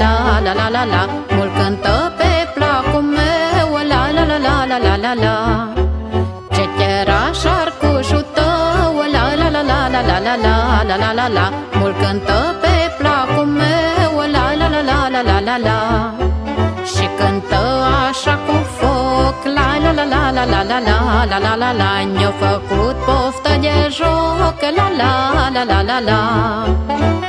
la la la la Mult cântă pe placul meu La la la la la la la la Ce era șarcușul tău La la la la la la la la la la la la Mult cântă pe placul meu La la la la la la la la Și cântă așa cu foc La la la la la la la la la la la la Ne-a făcut poftă de joc La la la la la la la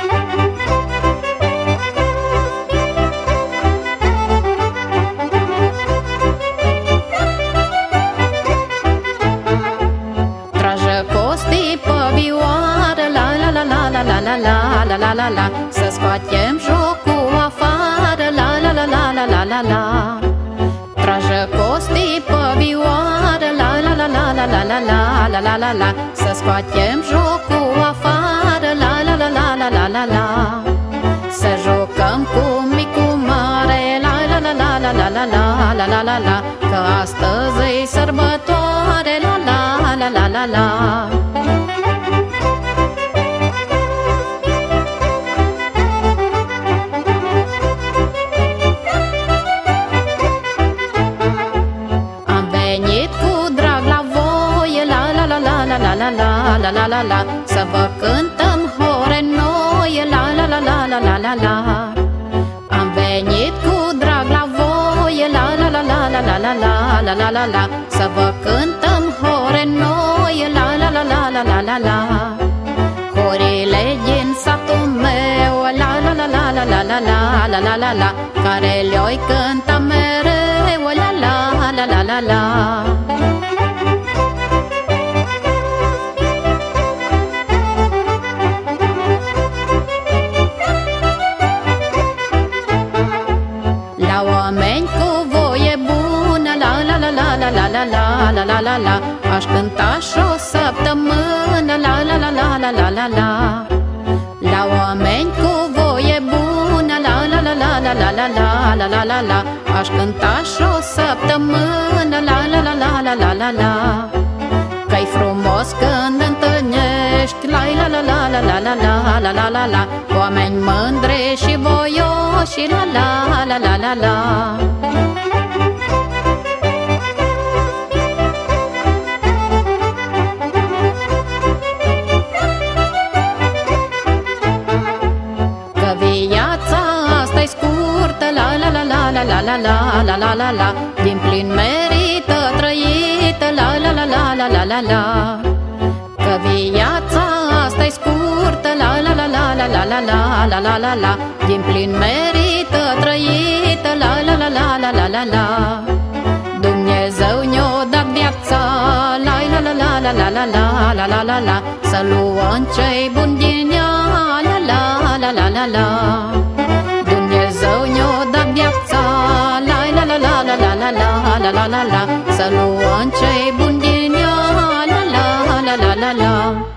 la la la Să scoatem jocul afară La la la la la la la la Trajă costii pe vioară La la la la la la la la la la la la Să scoatem jocul afară La la la la la la la la Să jucăm cu micu mare La la la la la la la la la la la la Că astăzi e sărbătoare La la la la la la la la la la la Să vă cântăm hore noi La la la la la la la la Am venit cu drag la voi La la la la la la la la la la la la Să vă cântăm hore noi La la la la la la la la Horile din satul meu La la la la la la la la la la la la Care le-oi cânta mereu La la la la la la la la la la la Aș cânta și o săptămână La la la la la la la la La oameni cu voie bună La la la la la la la la la la la la Aș cânta și o săptămână La la la la la la la la Că-i frumos când întâlnești La la la la la la la la la la la la Oameni mândri și voioși La la la la la la la la la la la la la Din plin merită trăită la la la la la la la la Că viața asta e scurtă la la la la la la la la la la la la Din plin merită trăită la la la la la la la la Dumnezeu ne-o dat viața la la la la la la la la la la la la Să luăm cei buni din ea la la la la la la la la la la. La la Să luăm cei buni din ea. La la la la la la